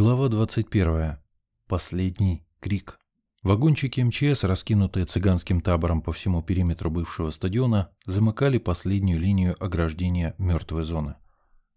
Глава 21. Последний крик. Вагончики МЧС, раскинутые цыганским табором по всему периметру бывшего стадиона, замыкали последнюю линию ограждения мертвой зоны.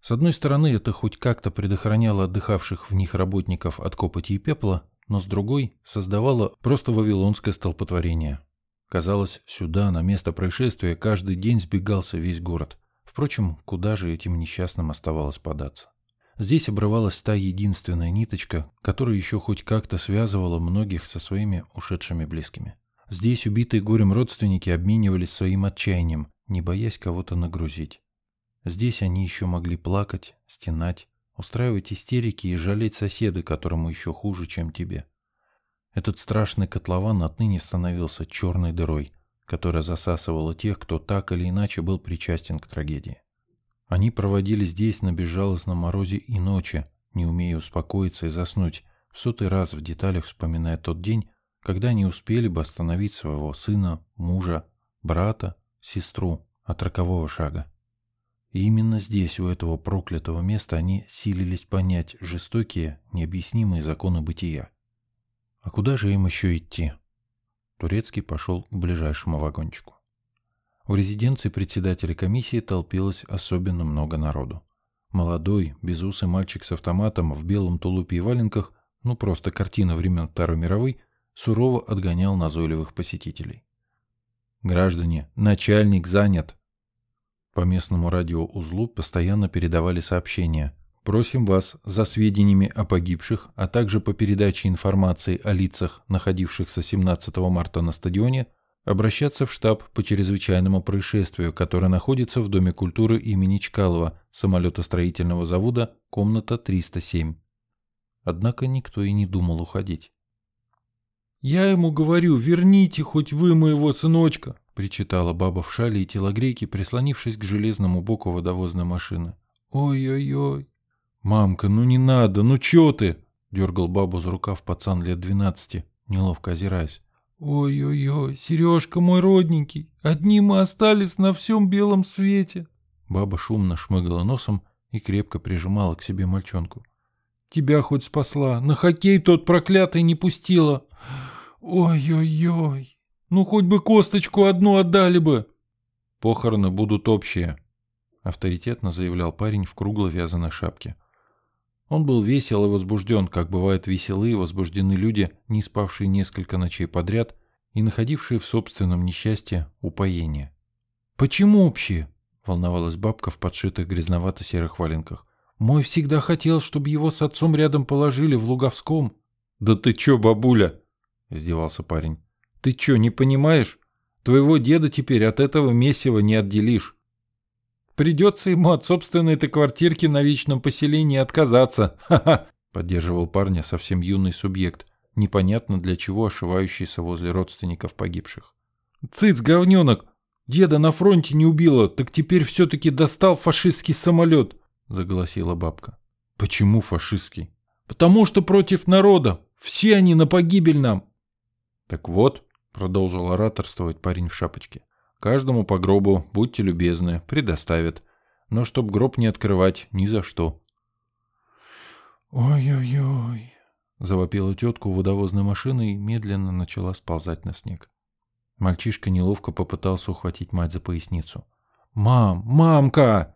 С одной стороны, это хоть как-то предохраняло отдыхавших в них работников от копоти и пепла, но с другой создавало просто вавилонское столпотворение. Казалось, сюда, на место происшествия, каждый день сбегался весь город. Впрочем, куда же этим несчастным оставалось податься? Здесь обрывалась та единственная ниточка, которая еще хоть как-то связывала многих со своими ушедшими близкими. Здесь убитые горем родственники обменивались своим отчаянием, не боясь кого-то нагрузить. Здесь они еще могли плакать, стенать, устраивать истерики и жалеть соседа, которому еще хуже, чем тебе. Этот страшный котлован отныне становился черной дырой, которая засасывала тех, кто так или иначе был причастен к трагедии. Они проводили здесь на безжалостном морозе и ночи, не умея успокоиться и заснуть, в сотый раз в деталях вспоминая тот день, когда они успели бы остановить своего сына, мужа, брата, сестру от рокового шага. И именно здесь, у этого проклятого места, они силились понять жестокие, необъяснимые законы бытия. А куда же им еще идти? Турецкий пошел к ближайшему вагончику. В резиденции председателя комиссии толпилось особенно много народу. Молодой, безусый мальчик с автоматом в белом тулупе и валенках, ну просто картина времен Второй мировой, сурово отгонял назойливых посетителей. «Граждане, начальник занят!» По местному радиоузлу постоянно передавали сообщения. «Просим вас за сведениями о погибших, а также по передаче информации о лицах, находившихся 17 марта на стадионе, обращаться в штаб по чрезвычайному происшествию, который находится в Доме культуры имени Чкалова, самолетостроительного завода, комната 307. Однако никто и не думал уходить. «Я ему говорю, верните хоть вы моего сыночка!» — причитала баба в шале и телогрейке, прислонившись к железному боку водовозной машины. «Ой-ой-ой!» «Мамка, ну не надо, ну чё ты?» — дергал бабу за рукав пацан лет двенадцати, неловко озираясь. «Ой-ой-ой, Сережка мой родненький, одни мы остались на всем белом свете!» Баба шумно шмыгала носом и крепко прижимала к себе мальчонку. «Тебя хоть спасла, на хоккей тот проклятый не пустила! Ой-ой-ой, ну хоть бы косточку одну отдали бы!» «Похороны будут общие», — авторитетно заявлял парень в круглой вязаной шапке. Он был весел и возбужден, как бывают веселые и возбуждены люди, не спавшие несколько ночей подряд и находившие в собственном несчастье упоение. «Почему общие?» — волновалась бабка в подшитых грязновато-серых валенках. «Мой всегда хотел, чтобы его с отцом рядом положили в Луговском». «Да ты чё, бабуля?» — издевался парень. «Ты чё, не понимаешь? Твоего деда теперь от этого месива не отделишь. Придется ему от собственной-то квартирки на вечном поселении отказаться. Ха-ха!» Поддерживал парня совсем юный субъект, непонятно для чего ошивающийся возле родственников погибших. «Цыц, говненок! Деда на фронте не убило, так теперь все-таки достал фашистский самолет!» Заголосила бабка. «Почему фашистский?» «Потому что против народа! Все они на погибель нам!» «Так вот», — продолжил ораторствовать парень в шапочке, Каждому по гробу, будьте любезны, предоставят. Но чтоб гроб не открывать ни за что. «Ой-ой-ой!» — завопила тетка у водовозной машины и медленно начала сползать на снег. Мальчишка неловко попытался ухватить мать за поясницу. «Мам! Мамка!»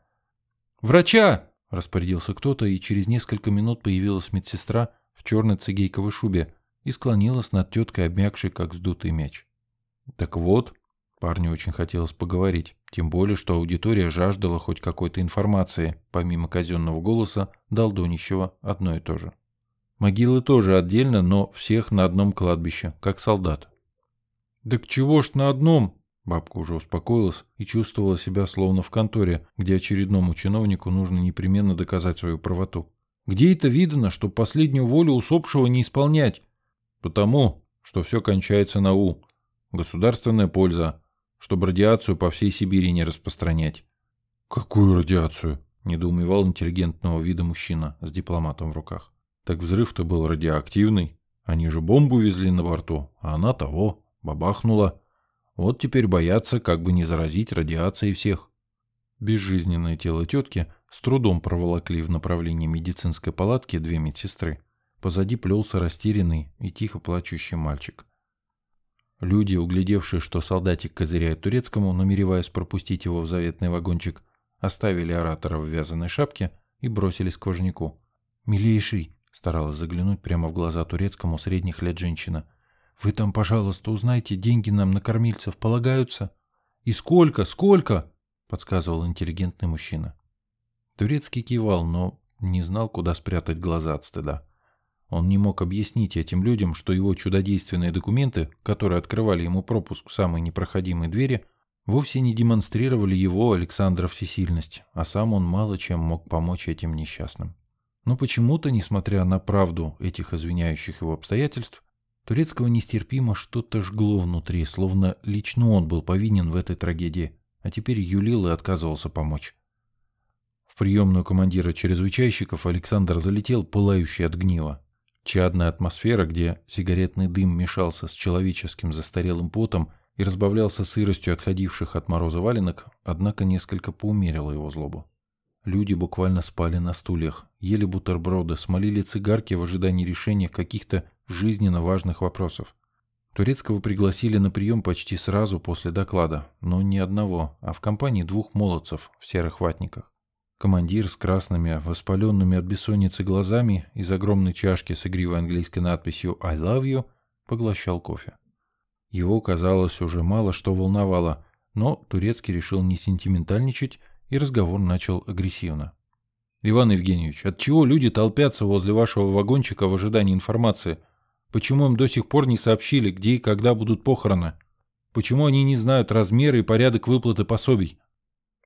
«Врача!» — распорядился кто-то, и через несколько минут появилась медсестра в черной цигейковой шубе и склонилась над теткой, обмякшей, как сдутый мяч. «Так вот», Парню очень хотелось поговорить, тем более, что аудитория жаждала хоть какой-то информации, помимо казенного голоса, Долдонищева одно и то же. Могилы тоже отдельно, но всех на одном кладбище, как солдат. «Так чего ж на одном?» Бабка уже успокоилась и чувствовала себя словно в конторе, где очередному чиновнику нужно непременно доказать свою правоту. «Где это видно, что последнюю волю усопшего не исполнять?» «Потому, что все кончается на «у». Государственная польза, чтобы радиацию по всей Сибири не распространять. «Какую радиацию?» – недоумевал интеллигентного вида мужчина с дипломатом в руках. «Так взрыв-то был радиоактивный. Они же бомбу везли на борту, а она того, бабахнула. Вот теперь боятся, как бы не заразить радиацией всех». Безжизненное тело тетки с трудом проволокли в направлении медицинской палатки две медсестры. Позади плелся растерянный и тихо плачущий мальчик. Люди, углядевшие, что солдатик козыряет турецкому, намереваясь пропустить его в заветный вагончик, оставили оратора в вязаной шапке и бросились к важнику. «Милейший!» — старалась заглянуть прямо в глаза турецкому средних лет женщина. «Вы там, пожалуйста, узнайте, деньги нам на кормильцев полагаются?» «И сколько? Сколько?» — подсказывал интеллигентный мужчина. Турецкий кивал, но не знал, куда спрятать глаза от стыда. Он не мог объяснить этим людям, что его чудодейственные документы, которые открывали ему пропуск в самой непроходимой двери, вовсе не демонстрировали его, Александра, всесильность, а сам он мало чем мог помочь этим несчастным. Но почему-то, несмотря на правду этих извиняющих его обстоятельств, Турецкого нестерпимо что-то жгло внутри, словно лично он был повинен в этой трагедии, а теперь юлил и отказывался помочь. В приемную командира чрезвычайщиков Александр залетел, пылающий от гнева. Чадная атмосфера, где сигаретный дым мешался с человеческим застарелым потом и разбавлялся сыростью отходивших от мороза валенок, однако несколько поумерила его злобу. Люди буквально спали на стульях, ели бутерброды, смолили цигарки в ожидании решения каких-то жизненно важных вопросов. Турецкого пригласили на прием почти сразу после доклада, но не одного, а в компании двух молодцев в серых ватниках. Командир с красными, воспаленными от бессонницы глазами из огромной чашки с игривой английской надписью «I love you» поглощал кофе. Его, казалось, уже мало что волновало, но Турецкий решил не сентиментальничать, и разговор начал агрессивно. «Иван Евгеньевич, от чего люди толпятся возле вашего вагончика в ожидании информации? Почему им до сих пор не сообщили, где и когда будут похороны? Почему они не знают размеры и порядок выплаты пособий?»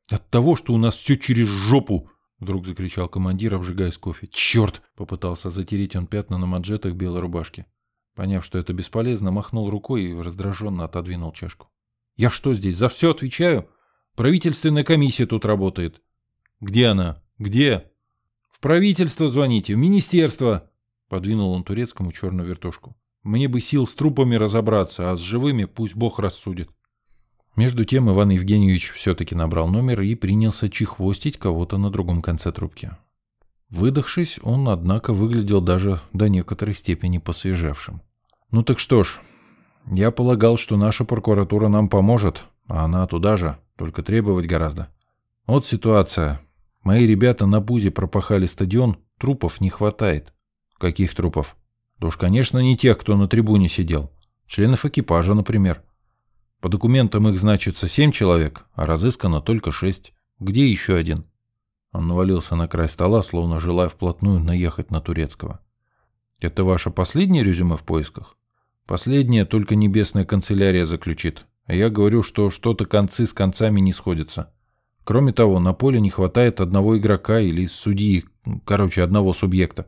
«От того, что у нас все через жопу!» — вдруг закричал командир, обжигаясь кофе. «Черт!» — попытался затереть он пятна на манжетах белой рубашки. Поняв, что это бесполезно, махнул рукой и раздраженно отодвинул чашку. «Я что здесь, за все отвечаю? Правительственная комиссия тут работает». «Где она? Где?» «В правительство звоните, в министерство!» Подвинул он турецкому черную вертушку. «Мне бы сил с трупами разобраться, а с живыми пусть Бог рассудит». Между тем Иван Евгеньевич все-таки набрал номер и принялся чехвостить кого-то на другом конце трубки. Выдохшись, он, однако, выглядел даже до некоторой степени посвежевшим. «Ну так что ж, я полагал, что наша прокуратура нам поможет, а она туда же, только требовать гораздо. Вот ситуация. Мои ребята на Бузе пропахали стадион, трупов не хватает». «Каких трупов?» «Да уж, конечно, не тех, кто на трибуне сидел. Членов экипажа, например». По документам их значится семь человек, а разыскано только шесть. Где еще один? Он навалился на край стола, словно желая вплотную наехать на турецкого. Это ваше последнее резюме в поисках? Последнее только небесная канцелярия заключит. А я говорю, что что-то концы с концами не сходятся. Кроме того, на поле не хватает одного игрока или судьи, короче, одного субъекта.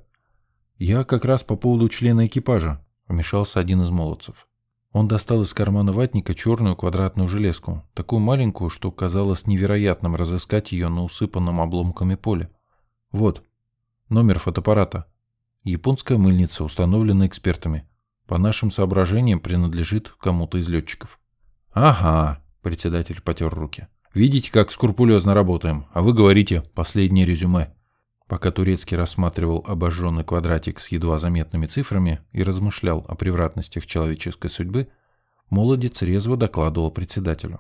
Я как раз по поводу члена экипажа, вмешался один из молодцев. Он достал из кармана ватника черную квадратную железку, такую маленькую, что казалось невероятным разыскать ее на усыпанном обломками поле. Вот, номер фотоаппарата. Японская мыльница, установленная экспертами. По нашим соображениям, принадлежит кому-то из летчиков. «Ага», — председатель потер руки. «Видите, как скрупулезно работаем, а вы говорите «последнее резюме». Пока Турецкий рассматривал обожженный квадратик с едва заметными цифрами и размышлял о превратностях человеческой судьбы, молодец резво докладывал председателю.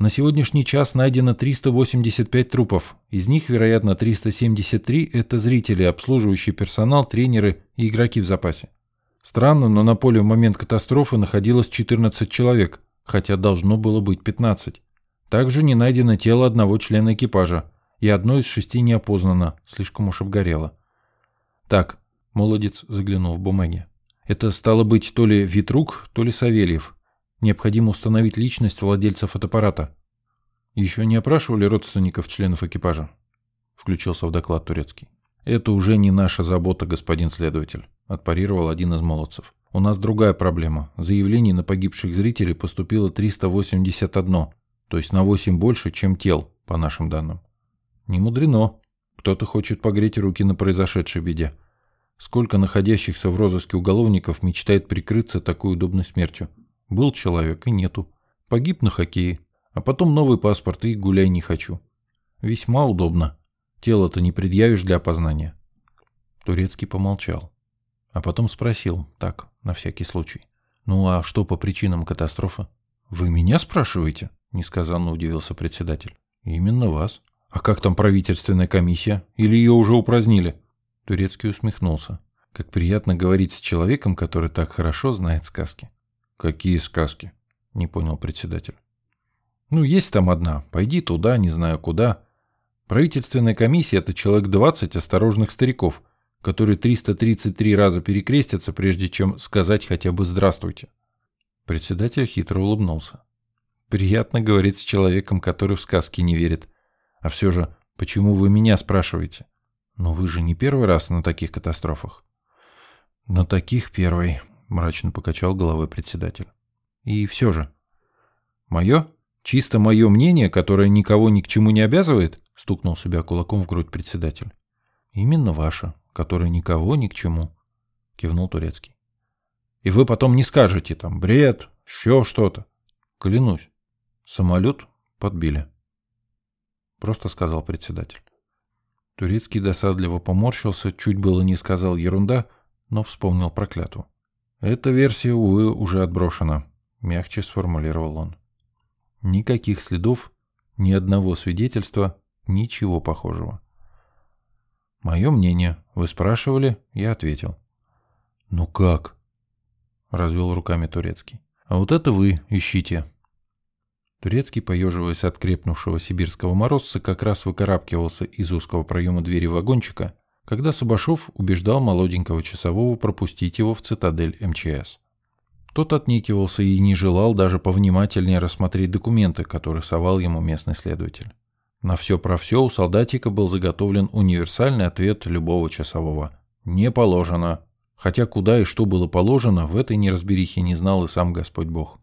На сегодняшний час найдено 385 трупов. Из них, вероятно, 373 – это зрители, обслуживающий персонал, тренеры и игроки в запасе. Странно, но на поле в момент катастрофы находилось 14 человек, хотя должно было быть 15. Также не найдено тело одного члена экипажа – и одно из шести не опознано, слишком уж обгорело. Так, молодец заглянул в бумаги. Это стало быть то ли Витрук, то ли Савельев. Необходимо установить личность владельца фотоаппарата. Еще не опрашивали родственников членов экипажа? Включился в доклад турецкий. Это уже не наша забота, господин следователь, отпарировал один из молодцев. У нас другая проблема. Заявлений на погибших зрителей поступило 381, то есть на 8 больше, чем тел, по нашим данным. Не мудрено. Кто-то хочет погреть руки на произошедшей беде. Сколько находящихся в розыске уголовников мечтает прикрыться такой удобной смертью? Был человек и нету. Погиб на хоккее, а потом новый паспорт и гуляй не хочу. Весьма удобно. Тело-то не предъявишь для опознания. Турецкий помолчал. А потом спросил, так, на всякий случай. «Ну а что по причинам катастрофы?» «Вы меня спрашиваете?» – несказанно удивился председатель. «Именно вас. А как там правительственная комиссия? Или ее уже упразднили?» Турецкий усмехнулся. Как приятно говорить с человеком, который так хорошо знает сказки. «Какие сказки?» – не понял председатель. «Ну, есть там одна. Пойди туда, не знаю куда. Правительственная комиссия – это человек 20 осторожных стариков, которые 333 раза перекрестятся, прежде чем сказать хотя бы «здравствуйте». Председатель хитро улыбнулся. Приятно говорить с человеком, который в сказки не верит. А все же, почему вы меня спрашиваете? Но вы же не первый раз на таких катастрофах. На таких первый, мрачно покачал головой председатель. И все же. Мое? Чисто мое мнение, которое никого ни к чему не обязывает? Стукнул себя кулаком в грудь председатель. Именно ваше, которое никого ни к чему, кивнул Турецкий. И вы потом не скажете там бред, еще что-то. Клянусь. Самолет подбили. Просто сказал председатель. Турецкий досадливо поморщился, чуть было не сказал ерунда, но вспомнил проклятую. Эта версия, увы, уже отброшена, мягче сформулировал он. Никаких следов, ни одного свидетельства, ничего похожего. Мое мнение. Вы спрашивали, я ответил. Ну как? Развел руками Турецкий. А вот это вы ищите. Турецкий, поеживаясь от крепнувшего сибирского морозца, как раз выкарабкивался из узкого проема двери вагончика, когда Сабашов убеждал молоденького часового пропустить его в цитадель МЧС. Тот отнекивался и не желал даже повнимательнее рассмотреть документы, которые совал ему местный следователь. На все про все у солдатика был заготовлен универсальный ответ любого часового. «Не положено». Хотя куда и что было положено, в этой неразберихе не знал и сам Господь Бог.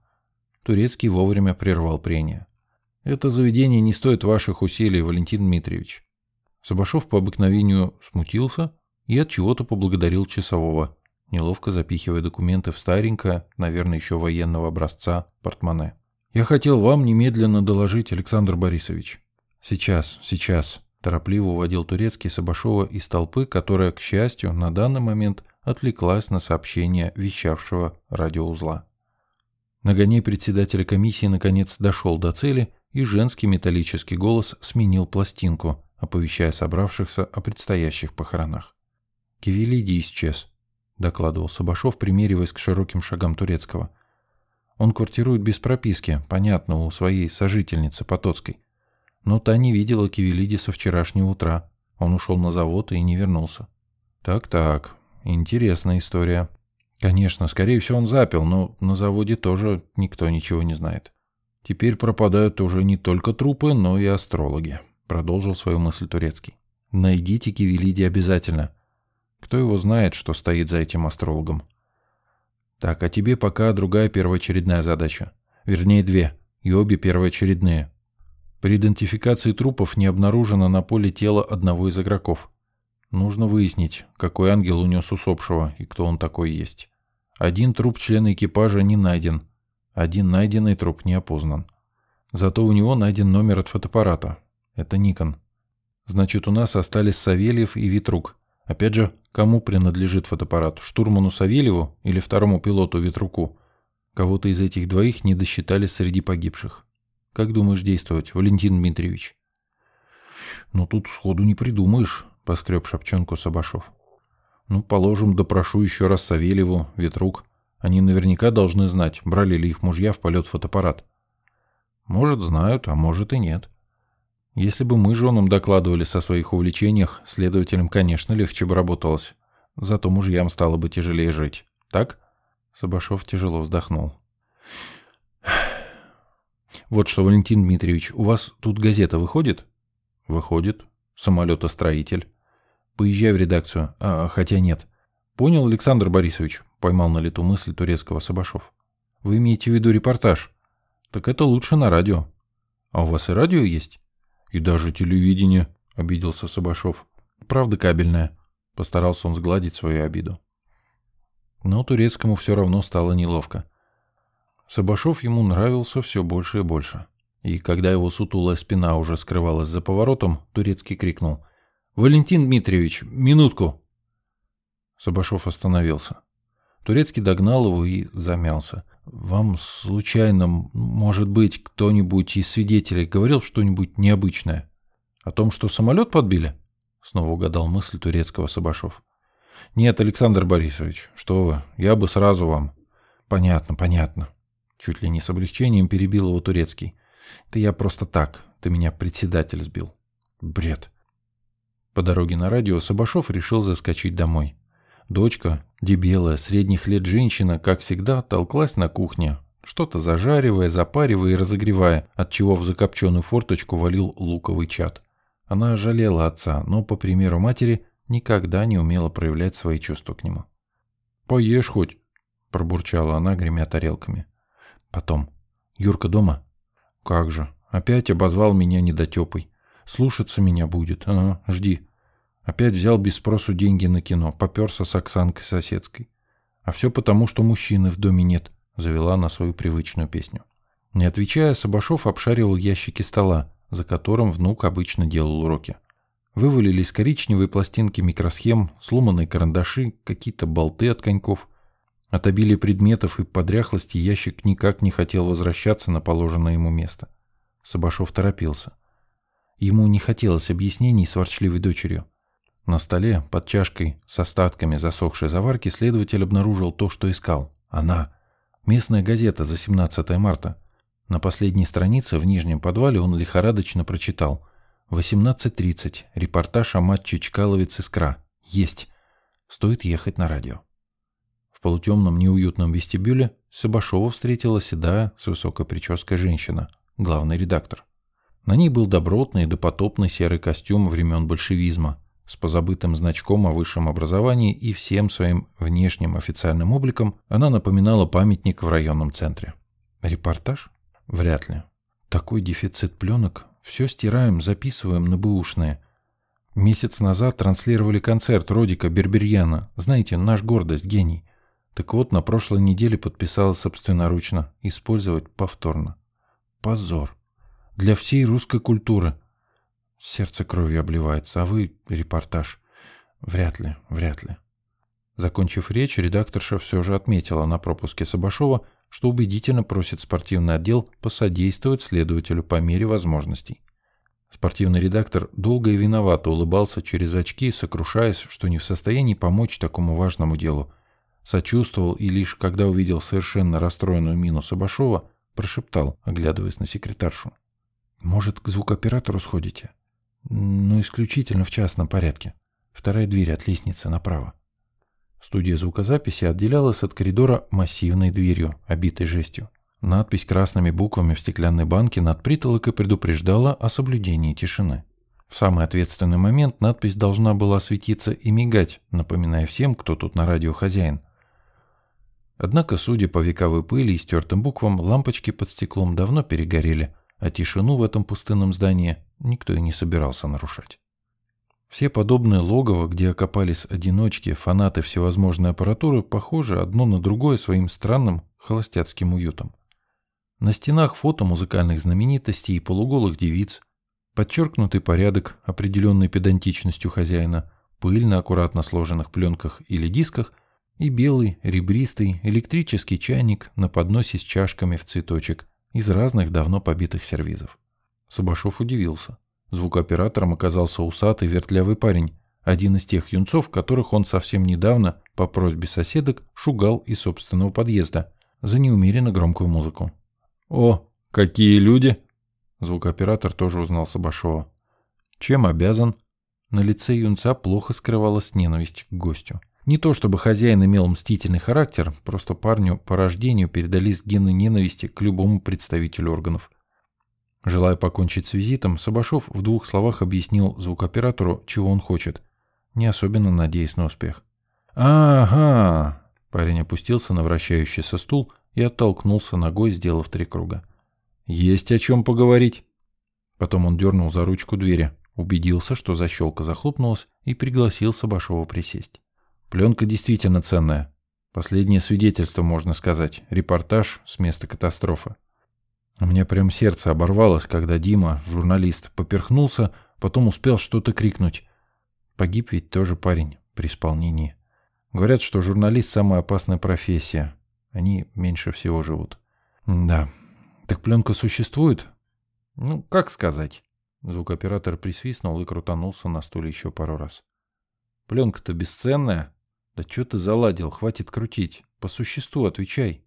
Турецкий вовремя прервал прение. «Это заведение не стоит ваших усилий, Валентин Дмитриевич». Сабашов по обыкновению смутился и от чего-то поблагодарил часового, неловко запихивая документы в старенькое, наверное, еще военного образца, портмоне. «Я хотел вам немедленно доложить, Александр Борисович». «Сейчас, сейчас», – торопливо уводил Турецкий Сабашова из толпы, которая, к счастью, на данный момент отвлеклась на сообщение вещавшего радиоузла. Нагоней председателя комиссии наконец дошел до цели, и женский металлический голос сменил пластинку, оповещая собравшихся о предстоящих похоронах. «Кивелиди исчез», — докладывал Сабашов, примериваясь к широким шагам Турецкого. «Он квартирует без прописки, понятно, у своей сожительницы Потоцкой. Но та не видела Кивелиди со вчерашнего утра. Он ушел на завод и не вернулся. Так-так, интересная история. Конечно, скорее всего, он запил, но на заводе тоже никто ничего не знает. Теперь пропадают уже не только трупы, но и астрологи, продолжил свою мысль Турецкий. Найдите Кивелиди обязательно. Кто его знает, что стоит за этим астрологом? Так, а тебе пока другая первоочередная задача. Вернее, две. И обе первоочередные. При идентификации трупов не обнаружено на поле тело одного из игроков. Нужно выяснить, какой ангел унес усопшего и кто он такой есть. Один труп члена экипажа не найден. Один найденный труп не опознан. Зато у него найден номер от фотоаппарата. Это Никон. Значит, у нас остались Савельев и Витрук. Опять же, кому принадлежит фотоаппарат? Штурману Савельеву или второму пилоту Витруку? Кого-то из этих двоих не досчитали среди погибших. Как думаешь действовать, Валентин Дмитриевич? Ну тут сходу не придумаешь, поскреб шапчонку Сабашов. Ну, положим, допрошу еще раз Савельеву, Ветрук. Они наверняка должны знать, брали ли их мужья в полет фотоаппарат. Может, знают, а может и нет. Если бы мы женам докладывали со своих увлечениях, следователям, конечно, легче бы работалось. Зато мужьям стало бы тяжелее жить. Так? Сабашов тяжело вздохнул. Вот что, Валентин Дмитриевич, у вас тут газета выходит? Выходит. Самолетостроитель. Поезжай в редакцию. А, хотя нет. Понял, Александр Борисович, поймал на лету мысль турецкого Сабашов. Вы имеете в виду репортаж? Так это лучше на радио. А у вас и радио есть? И даже телевидение, обиделся Сабашов. Правда кабельное. Постарался он сгладить свою обиду. Но турецкому все равно стало неловко. Сабашов ему нравился все больше и больше. И когда его сутулая спина уже скрывалась за поворотом, Турецкий крикнул. «Валентин Дмитриевич, минутку!» Сабашов остановился. Турецкий догнал его и замялся. «Вам, случайно, может быть, кто-нибудь из свидетелей говорил что-нибудь необычное? О том, что самолет подбили?» Снова угадал мысль турецкого Сабашов. «Нет, Александр Борисович, что вы, я бы сразу вам...» «Понятно, понятно». Чуть ли не с облегчением перебил его турецкий. «Это я просто так, ты меня председатель сбил». «Бред». По дороге на радио Сабашов решил заскочить домой. Дочка, дебелая, средних лет женщина, как всегда, толклась на кухне, что-то зажаривая, запаривая и разогревая, отчего в закопченную форточку валил луковый чад. Она жалела отца, но, по примеру матери, никогда не умела проявлять свои чувства к нему. «Поешь хоть», — пробурчала она, гремя тарелками. Потом. «Юрка дома?» «Как же, опять обозвал меня недотепой. Слушаться меня будет, ага, жди». Опять взял без спросу деньги на кино, поперся с Оксанкой соседской. А все потому, что мужчины в доме нет, завела на свою привычную песню. Не отвечая, Сабашов обшаривал ящики стола, за которым внук обычно делал уроки. Вывалились коричневые пластинки микросхем, сломанные карандаши, какие-то болты от коньков. От обилия предметов и подряхлости ящик никак не хотел возвращаться на положенное ему место. Сабашов торопился. Ему не хотелось объяснений с ворчливой дочерью. На столе, под чашкой с остатками засохшей заварки, следователь обнаружил то, что искал. Она. Местная газета за 17 марта. На последней странице в нижнем подвале он лихорадочно прочитал – 18.30. Репортаж о матче Чкаловец-Искра. Есть. Стоит ехать на радио. В полутемном неуютном вестибюле Сабашова встретила седая с высокой прической женщина, главный редактор. На ней был добротный допотопный серый костюм времен большевизма с позабытым значком о высшем образовании и всем своим внешним официальным обликом она напоминала памятник в районном центре. Репортаж? Вряд ли. Такой дефицит пленок все стираем, записываем на бэушное. Месяц назад транслировали концерт Родика Берберьяна. Знаете, наш гордость, гений. Так вот, на прошлой неделе подписала собственноручно. Использовать повторно. Позор. Для всей русской культуры. Сердце кровью обливается, а вы — репортаж. Вряд ли, вряд ли. Закончив речь, редакторша все же отметила на пропуске Сабашова, что убедительно просит спортивный отдел посодействовать следователю по мере возможностей. Спортивный редактор долго и виновато улыбался через очки, сокрушаясь, что не в состоянии помочь такому важному делу. Сочувствовал и лишь когда увидел совершенно расстроенную мину Сабашова, прошептал, оглядываясь на секретаршу. «Может, к звукооператору сходите?» «Ну, исключительно в частном порядке. Вторая дверь от лестницы направо». Студия звукозаписи отделялась от коридора массивной дверью, обитой жестью. Надпись красными буквами в стеклянной банке над притолокой предупреждала о соблюдении тишины. В самый ответственный момент надпись должна была светиться и мигать, напоминая всем, кто тут на радио хозяин. Однако, судя по вековой пыли и стертым буквам, лампочки под стеклом давно перегорели, а тишину в этом пустынном здании никто и не собирался нарушать. Все подобные логово, где окопались одиночки, фанаты всевозможной аппаратуры, похожи одно на другое своим странным холостяцким уютом. На стенах фото музыкальных знаменитостей и полуголых девиц, подчеркнутый порядок, определенный педантичностью хозяина, пыль на аккуратно сложенных пленках или дисках и белый, ребристый электрический чайник на подносе с чашками в цветочек из разных давно побитых сервизов. Сабашов удивился. Звукооператором оказался усатый вертлявый парень, один из тех юнцов, которых он совсем недавно, по просьбе соседок, шугал из собственного подъезда за неумеренно громкую музыку. «О, какие люди!» Звукооператор тоже узнал Сабашова. «Чем обязан?» На лице юнца плохо скрывалась ненависть к гостю. Не то чтобы хозяин имел мстительный характер, просто парню по рождению передались гены ненависти к любому представителю органов. Желая покончить с визитом, Сабашов в двух словах объяснил звукоператору, чего он хочет, не особенно надеясь на успех. «Ага!» Парень опустился на вращающийся стул и оттолкнулся ногой, сделав три круга. «Есть о чем поговорить!» Потом он дернул за ручку двери, убедился, что защелка захлопнулась, и пригласил Сабашова присесть. Пленка действительно ценная. Последнее свидетельство, можно сказать. Репортаж с места катастрофы. У меня прям сердце оборвалось, когда Дима, журналист, поперхнулся, потом успел что-то крикнуть. Погиб ведь тоже парень при исполнении. Говорят, что журналист – самая опасная профессия. Они меньше всего живут. Да. Так пленка существует? Ну, как сказать? Звукооператор присвистнул и крутанулся на стуле еще пару раз. Пленка-то бесценная. Да что ты заладил, хватит крутить. По существу отвечай.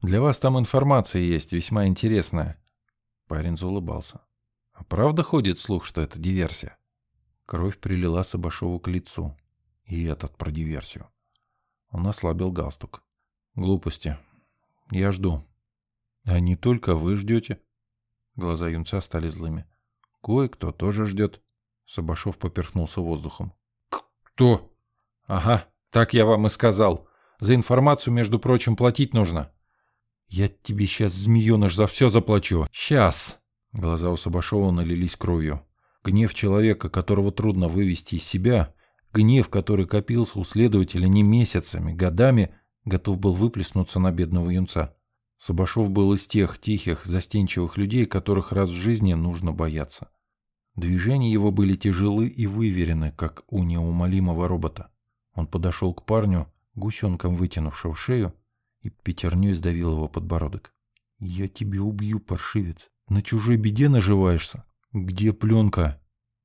Для вас там информация есть, весьма интересная. Парень заулыбался. А правда ходит слух, что это диверсия? Кровь прилила Сабашову к лицу. И этот про диверсию. Он ослабил галстук. Глупости. Я жду. А не только вы ждете. Глаза юнца стали злыми. Кое-кто тоже ждет. Сабашов поперхнулся воздухом. Кто? Ага, так я вам и сказал. За информацию, между прочим, платить нужно. Я тебе сейчас, змееныш, за все заплачу. Сейчас. Глаза у Сабашова налились кровью. Гнев человека, которого трудно вывести из себя, гнев, который копился у следователя не месяцами, годами, готов был выплеснуться на бедного юнца. Сабашов был из тех тихих, застенчивых людей, которых раз в жизни нужно бояться. Движения его были тяжелы и выверены, как у неумолимого робота. Он подошел к парню, гусенком вытянувшего шею, и пятерней сдавил его подбородок. «Я тебе убью, паршивец! На чужой беде наживаешься? Где пленка?»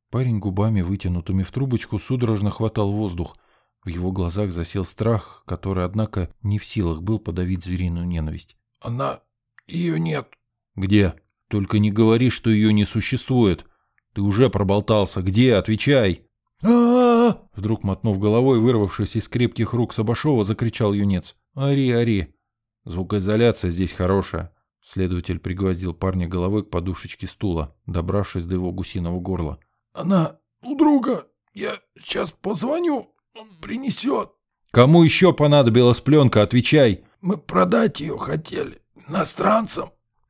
Парень губами, вытянутыми в трубочку, судорожно хватал воздух. В его глазах засел страх, который, однако, не в силах был подавить звериную ненависть. «Она... ее нет». «Где? Только не говори, что ее не существует!» Ты уже проболтался. Где? Отвечай!» А Вдруг, мотнув головой, вырвавшись из крепких рук Сабашова, закричал юнец. «Ори, ори!» «Звукоизоляция здесь хорошая!» Следователь пригвоздил парня головой к подушечке стула, добравшись до его гусиного горла. «Она у друга! Я сейчас позвоню, он принесет!» «Кому еще понадобилась пленка? Отвечай!» «Мы продать ее хотели. Иностранцам!»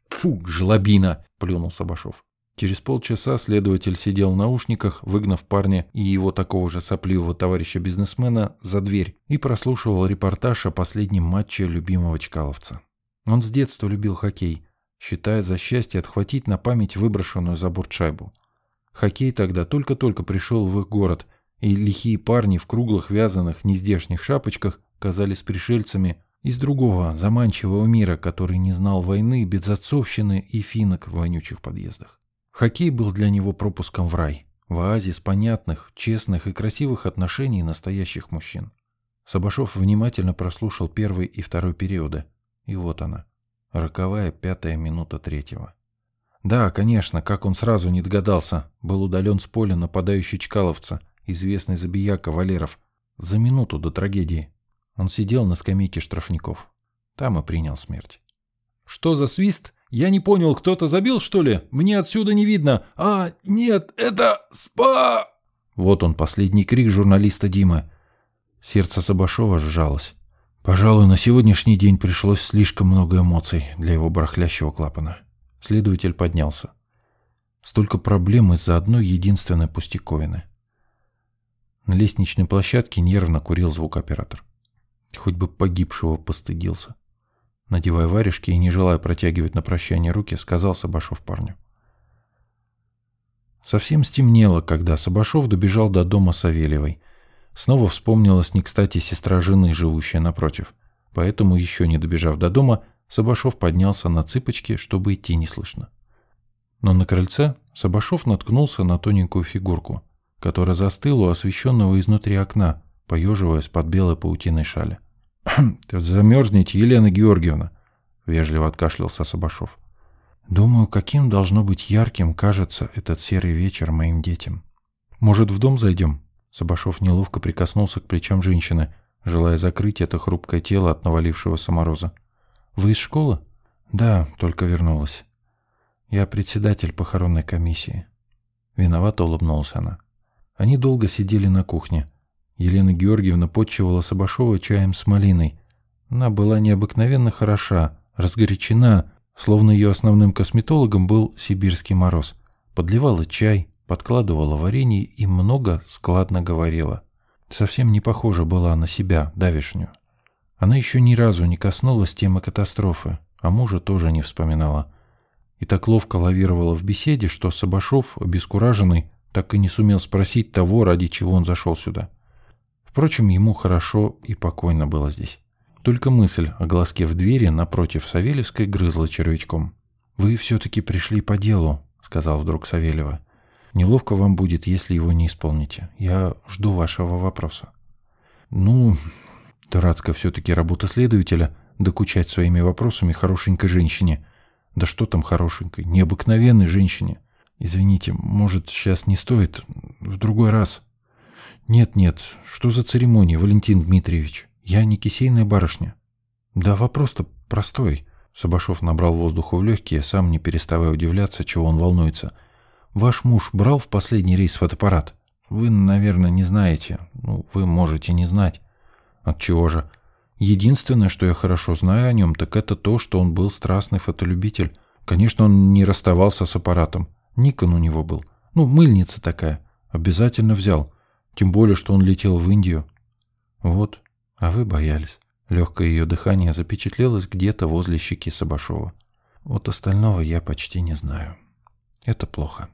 «Фу, жлобина!» — плюнул Сабашов. Через полчаса следователь сидел в наушниках, выгнав парня и его такого же сопливого товарища-бизнесмена за дверь и прослушивал репортаж о последнем матче любимого чкаловца. Он с детства любил хоккей, считая за счастье отхватить на память выброшенную за борт шайбу. Хоккей тогда только-только пришел в их город, и лихие парни в круглых вязаных нездешних шапочках казались пришельцами из другого заманчивого мира, который не знал войны, безотцовщины и финок в вонючих подъездах. Хоккей был для него пропуском в рай, в оазис понятных, честных и красивых отношений настоящих мужчин. Сабашов внимательно прослушал первый и второй периоды. И вот она, роковая пятая минута третьего. Да, конечно, как он сразу не догадался, был удален с поля нападающий Чкаловца, известный забияка Валеров, за минуту до трагедии. Он сидел на скамейке штрафников. Там и принял смерть. «Что за свист?» Я не понял, кто-то забил, что ли? Мне отсюда не видно. А, нет, это СПА!» Вот он, последний крик журналиста Димы. Сердце Сабашова сжалось. Пожалуй, на сегодняшний день пришлось слишком много эмоций для его барахлящего клапана. Следователь поднялся. Столько проблем из-за одной единственной пустяковины. На лестничной площадке нервно курил звукооператор. Хоть бы погибшего постыдился. Надевая варежки и не желая протягивать на прощание руки, сказал Сабашов парню. Совсем стемнело, когда Сабашов добежал до дома Савельевой. Снова вспомнилась не кстати сестра жены, живущая напротив. Поэтому, еще не добежав до дома, Сабашов поднялся на цыпочки, чтобы идти не слышно. Но на крыльце Сабашов наткнулся на тоненькую фигурку, которая застыла у освещенного изнутри окна, поеживаясь под белой паутиной шали. «Замерзнете, Елена Георгиевна», — вежливо откашлялся Сабашов. «Думаю, каким должно быть ярким кажется этот серый вечер моим детям. Может, в дом зайдем?» Сабашов неловко прикоснулся к плечам женщины, желая закрыть это хрупкое тело от навалившегося мороза. «Вы из школы?» «Да, только вернулась. Я председатель похоронной комиссии». Виновато улыбнулась она. Они долго сидели на кухне. Елена Георгиевна подчивала Сабашова чаем с малиной. Она была необыкновенно хороша, разгорячена, словно ее основным косметологом был сибирский мороз. Подливала чай, подкладывала варенье и много складно говорила. Совсем не похожа была на себя, давишнюю. Она еще ни разу не коснулась темы катастрофы, а мужа тоже не вспоминала. И так ловко лавировала в беседе, что Сабашов, обескураженный, так и не сумел спросить того, ради чего он зашел сюда. Впрочем, ему хорошо и покойно было здесь. Только мысль о глазке в двери напротив Савельевской грызла червячком. «Вы все-таки пришли по делу», — сказал вдруг Савельева. «Неловко вам будет, если его не исполните. Я жду вашего вопроса». «Ну, дурацкая все-таки работа следователя — докучать своими вопросами хорошенькой женщине. Да что там хорошенькой, необыкновенной женщине. Извините, может, сейчас не стоит, в другой раз». «Нет-нет, что за церемония, Валентин Дмитриевич? Я не кисейная барышня». «Да вопрос-то простой». Сабашов набрал воздуху в легкие, сам не переставая удивляться, чего он волнуется. «Ваш муж брал в последний рейс фотоаппарат? Вы, наверное, не знаете. Ну, вы можете не знать». «От чего же?» «Единственное, что я хорошо знаю о нем, так это то, что он был страстный фотолюбитель. Конечно, он не расставался с аппаратом. Никон у него был. Ну, мыльница такая. Обязательно взял. Тем более, что он летел в Индию. Вот, а вы боялись. Легкое ее дыхание запечатлелось где-то возле щеки Сабашова. Вот остального я почти не знаю. Это плохо.